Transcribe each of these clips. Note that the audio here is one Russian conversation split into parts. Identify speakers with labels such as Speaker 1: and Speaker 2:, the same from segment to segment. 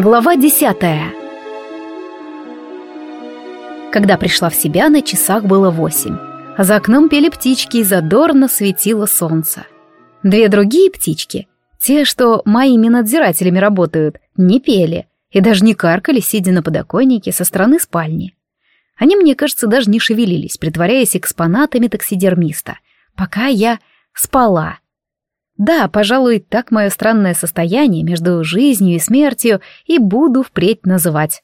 Speaker 1: Глава десятая Когда пришла в себя, на часах было восемь. А за окном пели птички и задорно светило солнце. Две другие птички, те, что моими надзирателями работают, не пели и даже не каркали, сидя на подоконнике со стороны спальни. Они, мне кажется, даже не шевелились, притворяясь экспонатами таксидермиста, пока я спала. Да, пожалуй, так мое странное состояние между жизнью и смертью и буду впредь называть.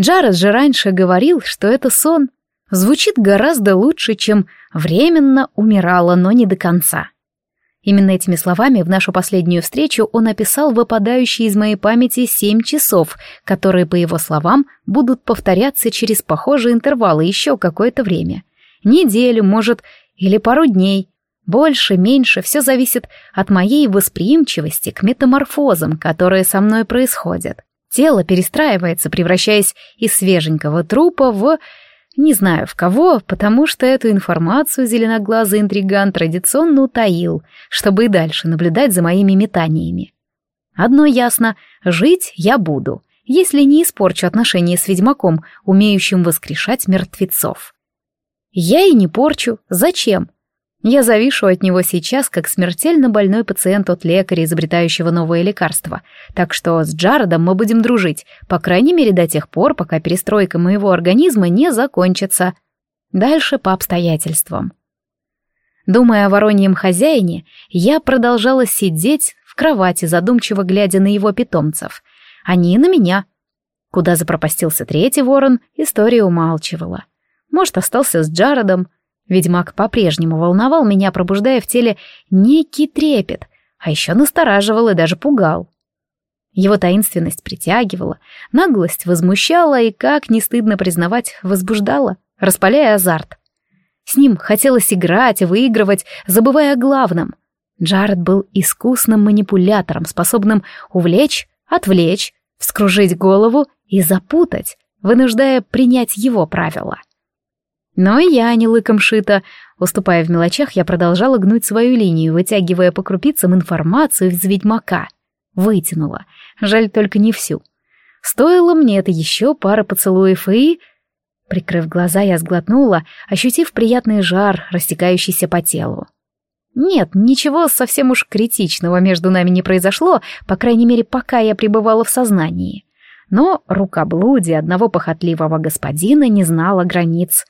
Speaker 1: Джаред же раньше говорил, что это сон. Звучит гораздо лучше, чем «временно умирала, но не до конца». Именно этими словами в нашу последнюю встречу он описал выпадающие из моей памяти семь часов, которые, по его словам, будут повторяться через похожие интервалы еще какое-то время. Неделю, может, или пару дней. Больше, меньше, все зависит от моей восприимчивости к метаморфозам, которые со мной происходят. Тело перестраивается, превращаясь из свеженького трупа в... Не знаю в кого, потому что эту информацию зеленоглазый интриган традиционно утаил, чтобы и дальше наблюдать за моими метаниями. Одно ясно — жить я буду, если не испорчу отношения с ведьмаком, умеющим воскрешать мертвецов. Я и не порчу. Зачем? Я завишу от него сейчас, как смертельно больной пациент от лекаря, изобретающего новое лекарство. Так что с Джаредом мы будем дружить, по крайней мере до тех пор, пока перестройка моего организма не закончится. Дальше по обстоятельствам. Думая о вороньем хозяине, я продолжала сидеть в кровати, задумчиво глядя на его питомцев. Они на меня. Куда запропастился третий ворон, история умалчивала. Может, остался с Джаредом, Ведьмак по-прежнему волновал меня, пробуждая в теле некий трепет, а еще настораживал и даже пугал. Его таинственность притягивала, наглость возмущала и, как не стыдно признавать, возбуждала, распаляя азарт. С ним хотелось играть и выигрывать, забывая о главном. Джаред был искусным манипулятором, способным увлечь, отвлечь, вскружить голову и запутать, вынуждая принять его правила. Но и я не лыком шита. Уступая в мелочах, я продолжала гнуть свою линию, вытягивая по крупицам информацию из ведьмака. Вытянула. Жаль только не всю. Стоило мне это еще пара поцелуев и... Прикрыв глаза, я сглотнула, ощутив приятный жар, растекающийся по телу. Нет, ничего совсем уж критичного между нами не произошло, по крайней мере, пока я пребывала в сознании. Но рукоблудие одного похотливого господина не знало границ —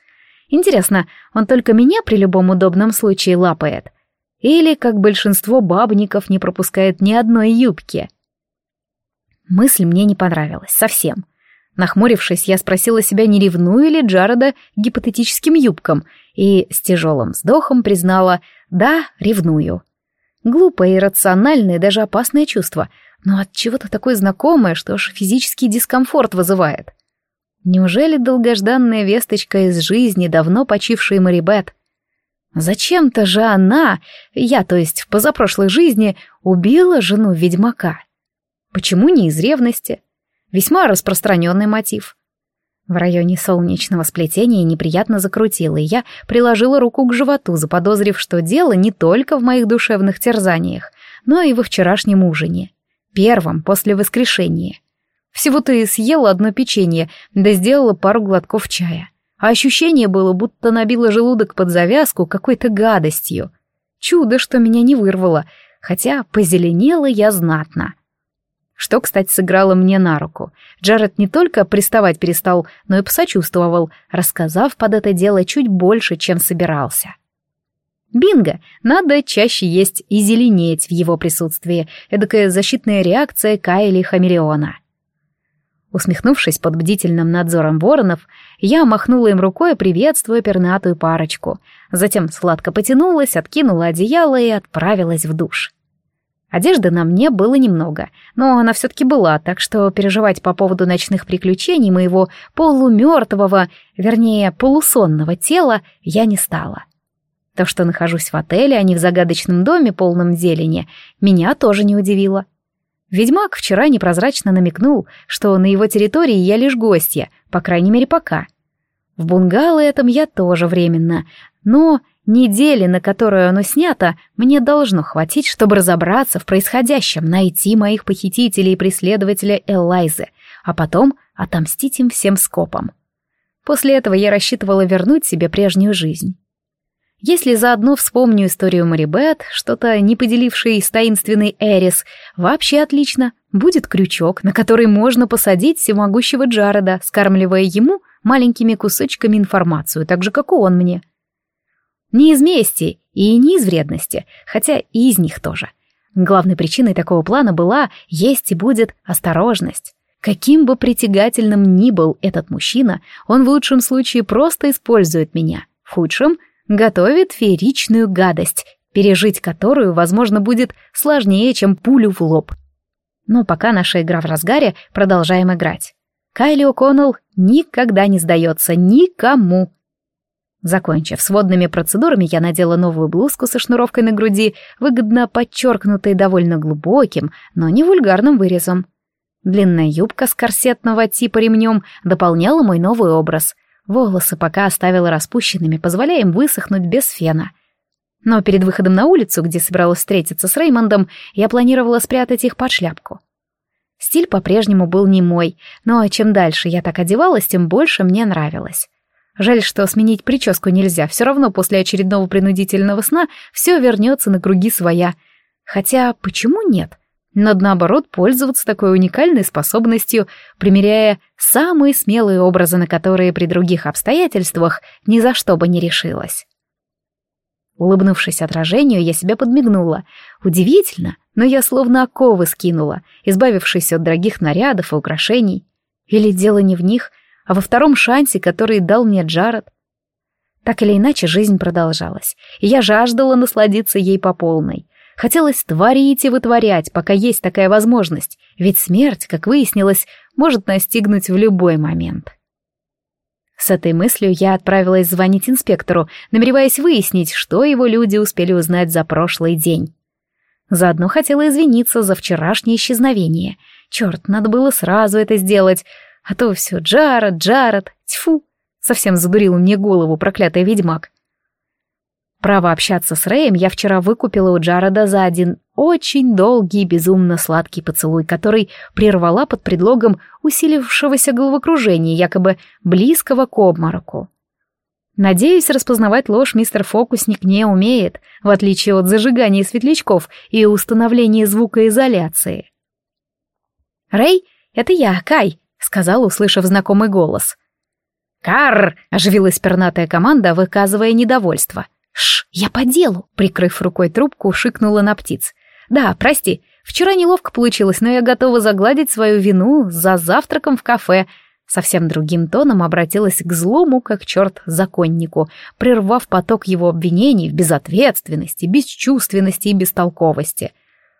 Speaker 1: Интересно, он только меня при любом удобном случае лапает? Или, как большинство бабников, не пропускает ни одной юбки? Мысль мне не понравилась, совсем. Нахмурившись, я спросила себя, не ревную ли Джареда гипотетическим юбкам, и с тяжелым вздохом признала «да, ревную». Глупое, иррациональное, даже опасное чувство, но от чего-то такое знакомое, что аж физический дискомфорт вызывает. Неужели долгожданная весточка из жизни давно почившей Марибет? Зачем-то же она, я, то есть в позапрошлой жизни, убила жену ведьмака. Почему не из ревности? Весьма распространенный мотив. В районе солнечного сплетения неприятно закрутило, и я приложила руку к животу, заподозрив, что дело не только в моих душевных терзаниях, но и во вчерашнем ужине. Первом после воскрешения. Всего-то и съела одно печенье, да сделала пару глотков чая. А ощущение было, будто набило желудок под завязку какой-то гадостью. Чудо, что меня не вырвало, хотя позеленела я знатно. Что, кстати, сыграло мне на руку. Джаред не только приставать перестал, но и посочувствовал, рассказав под это дело чуть больше, чем собирался. Бинго! Надо чаще есть и зеленеть в его присутствии. Эдакая защитная реакция Кайли Хамелеона. Усмехнувшись под бдительным надзором воронов, я махнула им рукой, приветствуя пернатую парочку. Затем сладко потянулась, откинула одеяло и отправилась в душ. Одежды на мне было немного, но она все-таки была, так что переживать по поводу ночных приключений моего полумертвого, вернее, полусонного тела я не стала. То, что нахожусь в отеле, а не в загадочном доме, полном зелени, меня тоже не удивило. Ведьмак вчера непрозрачно намекнул, что на его территории я лишь гостья, по крайней мере пока. В бунгало этом я тоже временно, но недели, на которую оно снято, мне должно хватить, чтобы разобраться в происходящем, найти моих похитителей и преследователя Элайзы, а потом отомстить им всем скопом. После этого я рассчитывала вернуть себе прежнюю жизнь. Если заодно вспомню историю Марибет, что-то не поделившей с таинственной Эрис, вообще отлично. Будет крючок, на который можно посадить всемогущего Джареда, скармливая ему маленькими кусочками информацию, так же, как и он мне. Не из мести и не из вредности, хотя и из них тоже. Главной причиной такого плана была, есть и будет, осторожность. Каким бы притягательным ни был этот мужчина, он в лучшем случае просто использует меня, в худшем — готовит фееричную гадость, пережить которую, возможно, будет сложнее, чем пулю в лоб. Но пока наша игра в разгаре, продолжаем играть. Кайли О'Коннелл никогда не сдается никому. Закончив с водными процедурами, я надела новую блузку со шнуровкой на груди, выгодно подчеркнутой довольно глубоким, но не вульгарным вырезом. Длинная юбка с корсетного типа ремнем дополняла мой новый образ. Волосы пока оставила распущенными, позволяя им высохнуть без фена. Но перед выходом на улицу, где собиралась встретиться с Реймондом, я планировала спрятать их под шляпку. Стиль по-прежнему был не мой, но чем дальше я так одевалась, тем больше мне нравилось. Жаль, что сменить прическу нельзя, все равно после очередного принудительного сна все вернется на круги своя. Хотя, почему нет? Надо, наоборот, пользоваться такой уникальной способностью, примеряя самые смелые образы, на которые при других обстоятельствах ни за что бы не решилась. Улыбнувшись отражению, я себя подмигнула. Удивительно, но я словно оковы скинула, избавившись от дорогих нарядов и украшений. Или дело не в них, а во втором шансе, который дал мне Джаред. Так или иначе, жизнь продолжалась, и я жаждала насладиться ей по полной. Хотелось творить и вытворять, пока есть такая возможность, ведь смерть, как выяснилось, может настигнуть в любой момент. С этой мыслью я отправилась звонить инспектору, намереваясь выяснить, что его люди успели узнать за прошлый день. Заодно хотела извиниться за вчерашнее исчезновение. Черт, надо было сразу это сделать, а то все Джаред, Джаред, тьфу, совсем задурил мне голову проклятый ведьмак. Право общаться с Рэем я вчера выкупила у Джареда за один очень долгий, безумно сладкий поцелуй, который прервала под предлогом усилившегося головокружения, якобы близкого к обмороку. Надеюсь, распознавать ложь мистер Фокусник не умеет, в отличие от зажигания светлячков и установления звукоизоляции. «Рэй, это я, Кай», — сказал, услышав знакомый голос. «Карр!» — оживилась пернатая команда, выказывая недовольство — «Ш, я по делу!» — прикрыв рукой трубку, шикнула на птиц. «Да, прости, вчера неловко получилось, но я готова загладить свою вину за завтраком в кафе». Совсем другим тоном обратилась к злому, как черт, законнику, прервав поток его обвинений в безответственности, бесчувственности и бестолковости.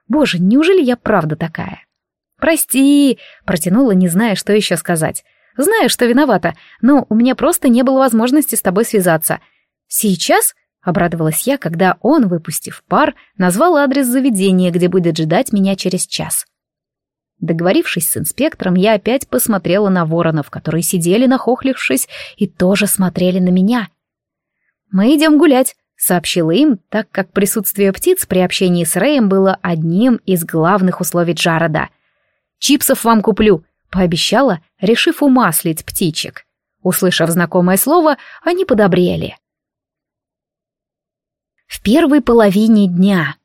Speaker 1: «Боже, неужели я правда такая?» «Прости!» — протянула, не зная, что еще сказать. «Знаю, что виновата, но у меня просто не было возможности с тобой связаться. Сейчас Обрадовалась я, когда он, выпустив пар, назвал адрес заведения, где будет ждать меня через час. Договорившись с инспектором, я опять посмотрела на воронов, которые сидели, нахохлившись, и тоже смотрели на меня. «Мы идем гулять», — сообщила им, так как присутствие птиц при общении с Рэем было одним из главных условий Джарода. «Чипсов вам куплю», — пообещала, решив умаслить птичек. Услышав знакомое слово, они подобрели в первой половине дня.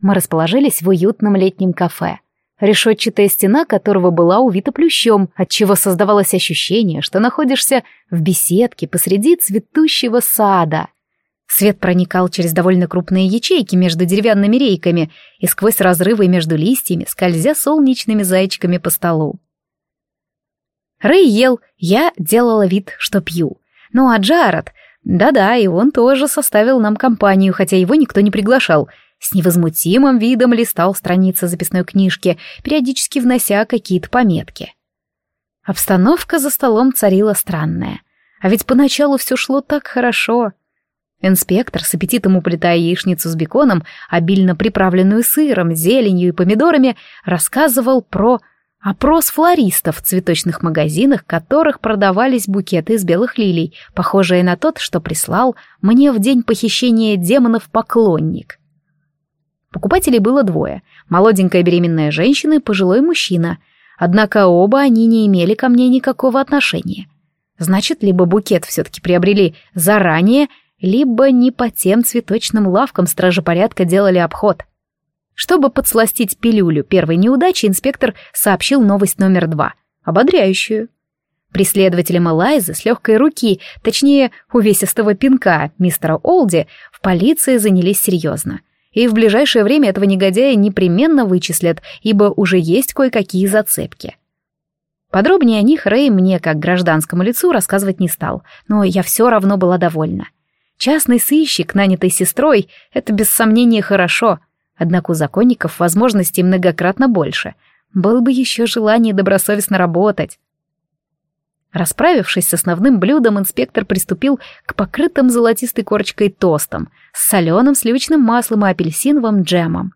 Speaker 1: Мы расположились в уютном летнем кафе, решетчатая стена которого была увита плющом, отчего создавалось ощущение, что находишься в беседке посреди цветущего сада. Свет проникал через довольно крупные ячейки между деревянными рейками и сквозь разрывы между листьями, скользя солнечными зайчиками по столу. Рэй ел, я делала вид, что пью. Ну а Джаред да-да, и он тоже составил нам компанию, хотя его никто не приглашал. С невозмутимым видом листал страницы записной книжки, периодически внося какие-то пометки. Обстановка за столом царила странная. А ведь поначалу все шло так хорошо. Инспектор, с аппетитом уплетая яичницу с беконом, обильно приправленную сыром, зеленью и помидорами, рассказывал про Опрос флористов в цветочных магазинах, которых продавались букеты из белых лилий, похожие на тот, что прислал мне в день похищения демонов поклонник. Покупателей было двое — молоденькая беременная женщина и пожилой мужчина. однако оба они не имели ко мне никакого отношения. Значит, либо букет все-таки приобрели заранее, либо не по тем цветочным лавкам стражи порядка делали обход. Чтобы подсластить пилюлю первой неудачи, инспектор сообщил новость номер два, ободряющую. Преследователем Элайзы с легкой руки, точнее, увесистого пинка мистера Олди, в полиции занялись серьезно. И в ближайшее время этого негодяя непременно вычислят, ибо уже есть кое-какие зацепки. Подробнее о них Рэй мне, как гражданскому лицу, рассказывать не стал, но я все равно была довольна. Частный сыщик, нанятый сестрой, это без сомнения хорошо, однако у законников возможностей многократно больше. Было бы еще желание добросовестно работать. Расправившись с основным блюдом, инспектор приступил к покрытым золотистой корочкой тостам с соленым сливочным маслом и апельсиновым джемом.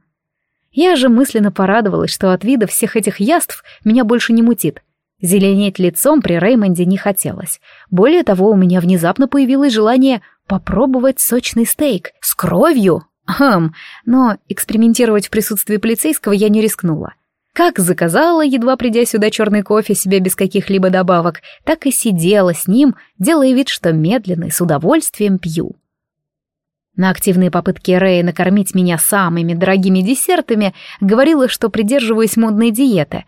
Speaker 1: Я же мысленно порадовалась, что от вида всех этих яств меня больше не мутит. Зеленеть лицом при Реймонде не хотелось. Более того, у меня внезапно появилось желание попробовать сочный стейк с кровью. Хм, но экспериментировать в присутствии полицейского я не рискнула. Как заказала, едва придя сюда черный кофе себе без каких-либо добавок, так и сидела с ним, делая вид, что медленно и с удовольствием пью. На активные попытки Рэя накормить меня самыми дорогими десертами говорила, что придерживаюсь модной диеты,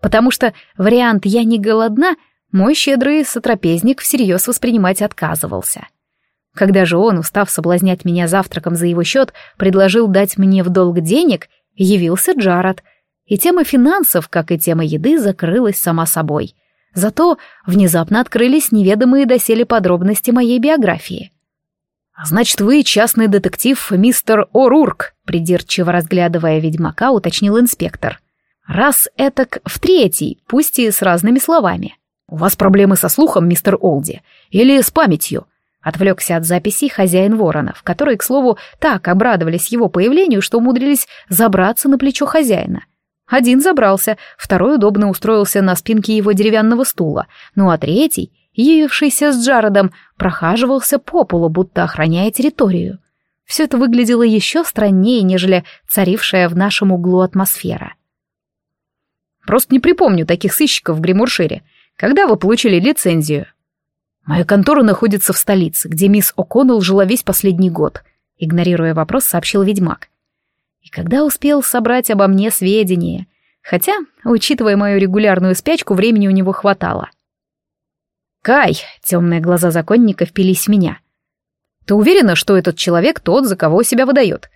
Speaker 1: потому что вариант «я не голодна» мой щедрый сотрапезник всерьез воспринимать отказывался. Когда же он, устав соблазнять меня завтраком за его счет, предложил дать мне в долг денег, явился Джаред — и тема финансов, как и тема еды, закрылась сама собой. Зато внезапно открылись неведомые доселе подробности моей биографии. «Значит, вы частный детектив мистер О'Рурк», придирчиво разглядывая ведьмака, уточнил инспектор. «Раз этак в третий, пусть и с разными словами. У вас проблемы со слухом, мистер Олди, или с памятью?» Отвлекся от записей хозяин воронов, которые, к слову, так обрадовались его появлению, что умудрились забраться на плечо хозяина. Один забрался, второй удобно устроился на спинке его деревянного стула, ну а третий, явившийся с Джаредом, прохаживался по полу, будто охраняя территорию. Все это выглядело еще страннее, нежели царившая в нашем углу атмосфера. «Просто не припомню таких сыщиков в Гримуршире. Когда вы получили лицензию?» «Моя контора находится в столице, где мисс О'Коннелл жила весь последний год», игнорируя вопрос, сообщил ведьмак. И когда успел собрать обо мне сведения? Хотя, учитывая мою регулярную спячку, времени у него хватало. «Кай!» — темные глаза законника впились в меня. «Ты уверена, что этот человек тот, за кого себя выдает?»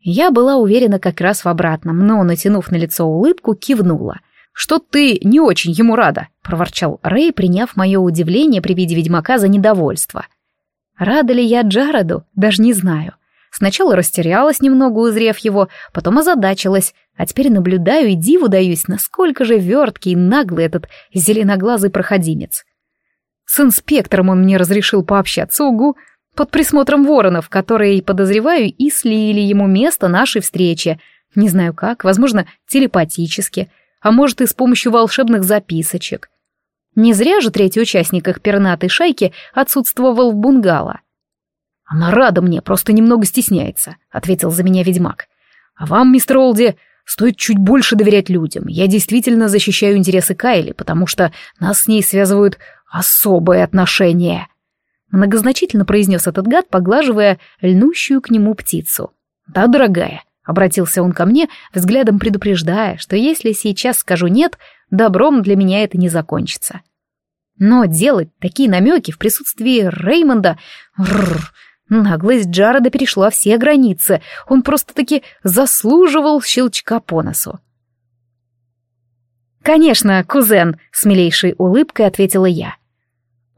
Speaker 1: Я была уверена как раз в обратном, но, натянув на лицо улыбку, кивнула. «Что ты не очень ему рада?» — проворчал Рэй, приняв мое удивление при виде ведьмака за недовольство. Рада ли я Джароду, даже не знаю. Сначала растерялась немного, узрев его, потом озадачилась, а теперь наблюдаю и диву даюсь, насколько же верткий и наглый этот зеленоглазый проходимец. С инспектором он мне разрешил пообщаться, угу, под присмотром воронов, которые, подозреваю, и слили ему место нашей встречи. Не знаю как, возможно, телепатически, а может и с помощью волшебных записочек. Не зря же третий участник их пернатой шайки отсутствовал в бунгало. «Она рада мне, просто немного стесняется», — ответил за меня ведьмак. «А вам, мистер Олди, стоит чуть больше доверять людям. Я действительно защищаю интересы Кайли, потому что нас с ней связывают особые отношения». Многозначительно произнес этот гад, поглаживая льнущую к нему птицу. «Да, дорогая», — обратился он ко мне, взглядом предупреждая, что если сейчас скажу «нет», добром для меня это не закончится. Но делать такие намеки в присутствии Реймонда... Рррр, Наглость Джареда перешла все границы. Он просто-таки заслуживал щелчка по носу. «Конечно, кузен», — с милейшей улыбкой ответила я.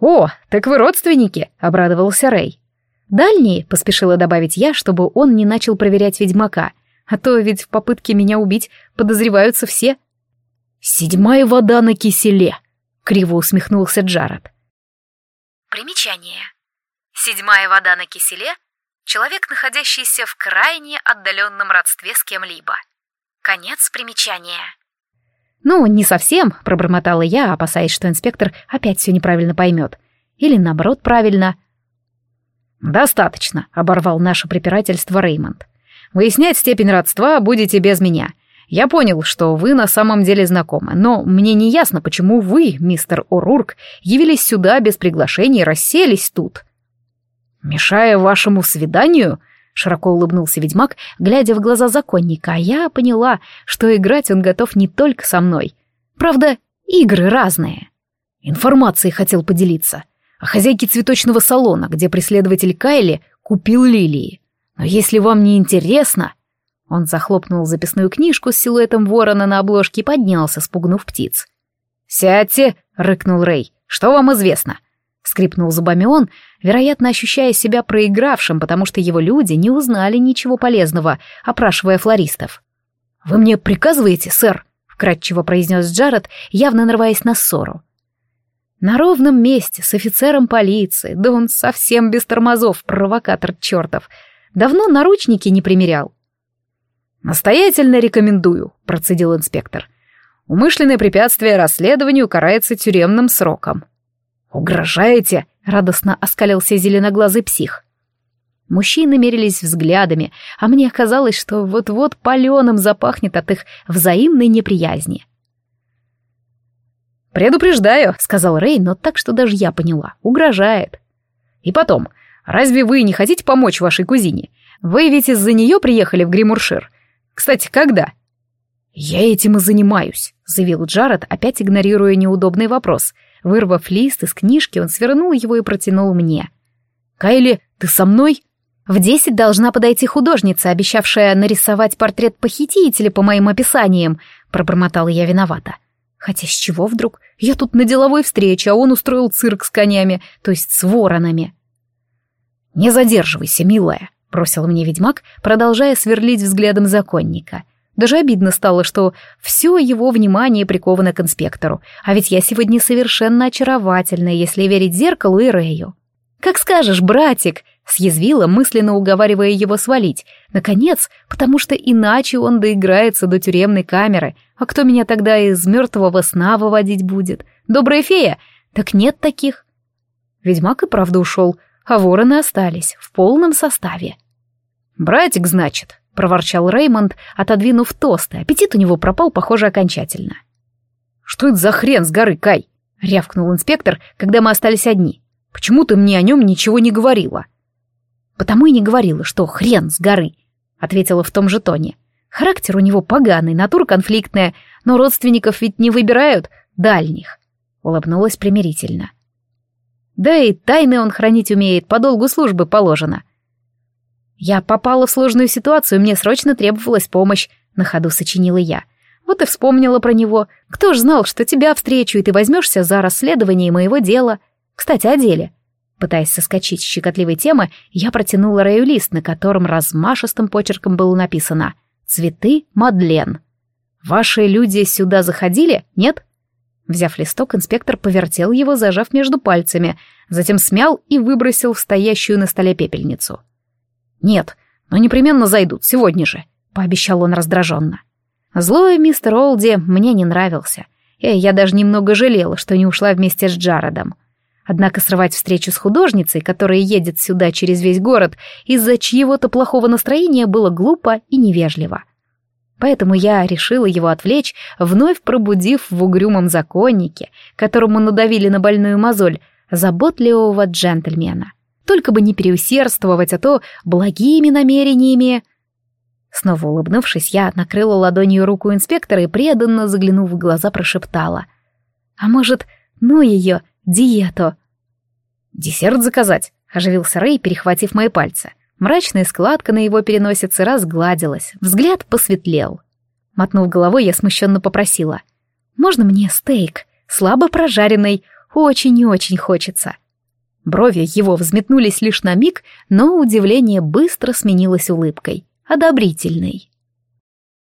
Speaker 1: «О, так вы родственники», — обрадовался Рэй. «Дальние», — поспешила добавить я, чтобы он не начал проверять ведьмака, а то ведь в попытке меня убить подозреваются все. «Седьмая вода на киселе», — криво усмехнулся Джаред.
Speaker 2: Примечание. Седьмая вода на киселе — человек, находящийся в крайне отдаленном родстве с кем-либо. Конец примечания.
Speaker 1: «Ну, не совсем», — пробормотала я, опасаясь, что инспектор опять все неправильно поймет. Или, наоборот, правильно.
Speaker 3: «Достаточно», — оборвал наше препирательство Реймонд. «Выяснять степень родства будете без меня.
Speaker 1: Я понял, что вы на самом деле знакомы, но мне не ясно, почему вы, мистер О'Рурк, явились сюда без приглашения и расселись тут. Мешая вашему свиданию, широко улыбнулся ведьмак, глядя в глаза законника, а я поняла, что играть он готов не только со мной. Правда, игры разные. Информацией хотел поделиться. О хозяйке цветочного салона, где преследователь Кайли купил лилии. Но если вам не интересно... Он захлопнул записную книжку с силуэтом ворона на обложке и поднялся, спугнув птиц. «Сядьте!» — рыкнул Рэй. «Что вам известно?» Скрипнул зубами он, вероятно, ощущая себя проигравшим, потому что его люди не узнали ничего полезного, опрашивая флористов. «Вы мне приказываете, сэр?» — вкратчиво произнес Джаред, явно нарываясь на ссору. На ровном месте, с офицером полиции, да он совсем без тормозов, провокатор чертов. Давно наручники не примерял. «Настоятельно рекомендую», — процедил инспектор. «Умышленное препятствие расследованию карается тюремным сроком». «Угрожаете?» — радостно оскалился зеленоглазый псих. Мужчины мерились взглядами, а мне казалось, что вот-вот паленым запахнет от их взаимной неприязни. «Предупреждаю», — сказал Рэй, но так, что даже я поняла. «Угрожает». «И потом, разве вы не хотите помочь вашей кузине? Вы ведь из-за нее приехали в Гримуршир. Кстати, когда?» «Я этим и занимаюсь», — заявил Джаред, опять игнорируя неудобный вопрос. Вырвав лист из книжки, он свернул его и протянул мне. «Кайли, ты со мной?» «В десять должна подойти художница, обещавшая нарисовать портрет похитителя по моим описаниям», — пробормотала я виновата. Хотя с чего вдруг? Я тут на деловой встрече, а он устроил цирк с конями, то есть с воронами. «Не задерживайся, милая», — бросил мне ведьмак, продолжая сверлить взглядом законника. Даже обидно стало, что все его внимание приковано к инспектору, а ведь я сегодня совершенно очаровательная, если верить зеркалу и Рэю. «Как скажешь, братик», — съязвила, мысленно уговаривая его свалить. Наконец, потому что иначе он доиграется до тюремной камеры. А кто меня тогда из мертвого сна выводить будет? Добрая фея? Так нет таких. Ведьмак и правда ушел, а вороны остались в полном составе. «Братик, значит», — проворчал Реймонд, отодвинув тосты. Аппетит у него пропал, похоже, окончательно. «Что это за хрен с горы, Кай?» — рявкнул инспектор, когда мы остались одни. Почему ты мне о нем ничего не говорила?» «Потому и не говорила, что хрен с горы», — ответила в том же тоне. «Характер у него поганый, натура конфликтная, но родственников ведь не выбирают дальних», — улыбнулась примирительно. «Да и тайны он хранить умеет, по долгу службы положено». «Я попала в сложную ситуацию, мне срочно требовалась помощь», — на ходу сочинила я. «Вот и вспомнила про него. Кто ж знал, что тебя встречу, и ты возьмешься за расследование моего дела?» Кстати, о деле. Пытаясь соскочить с щекотливой темы, я протянула Рэю лист, на котором размашистым почерком было написано «Цветы Мадлен». «Ваши люди сюда заходили, нет?» Взяв листок, инспектор повертел его, зажав между пальцами, затем смял и выбросил в стоящую на столе пепельницу. «Нет, но непременно зайдут, сегодня же», — пообещал он раздраженно. Злой мистер Олди мне не нравился, и я даже немного жалела, что не ушла вместе с Джаредом. Однако срывать встречу с художницей, которая едет сюда через весь город, из-за чьего-то плохого настроения было глупо и невежливо. Поэтому я решила его отвлечь, вновь пробудив в угрюмом законнике, которому надавили на больную мозоль, заботливого джентльмена. Только бы не переусердствовать, а то благими намерениями... Снова улыбнувшись, я накрыла ладонью руку инспектора и преданно, заглянув в глаза, прошептала. «А может, ну ее, диету?» «Десерт заказать?» — оживился Рэй, перехватив мои пальцы. Мрачная складка на его переносице разгладилась, взгляд посветлел. Мотнув головой, я смущенно попросила. «Можно мне стейк? Слабо прожаренный. Очень и очень хочется». Брови его взметнулись лишь на миг, но удивление быстро сменилось улыбкой, одобрительной.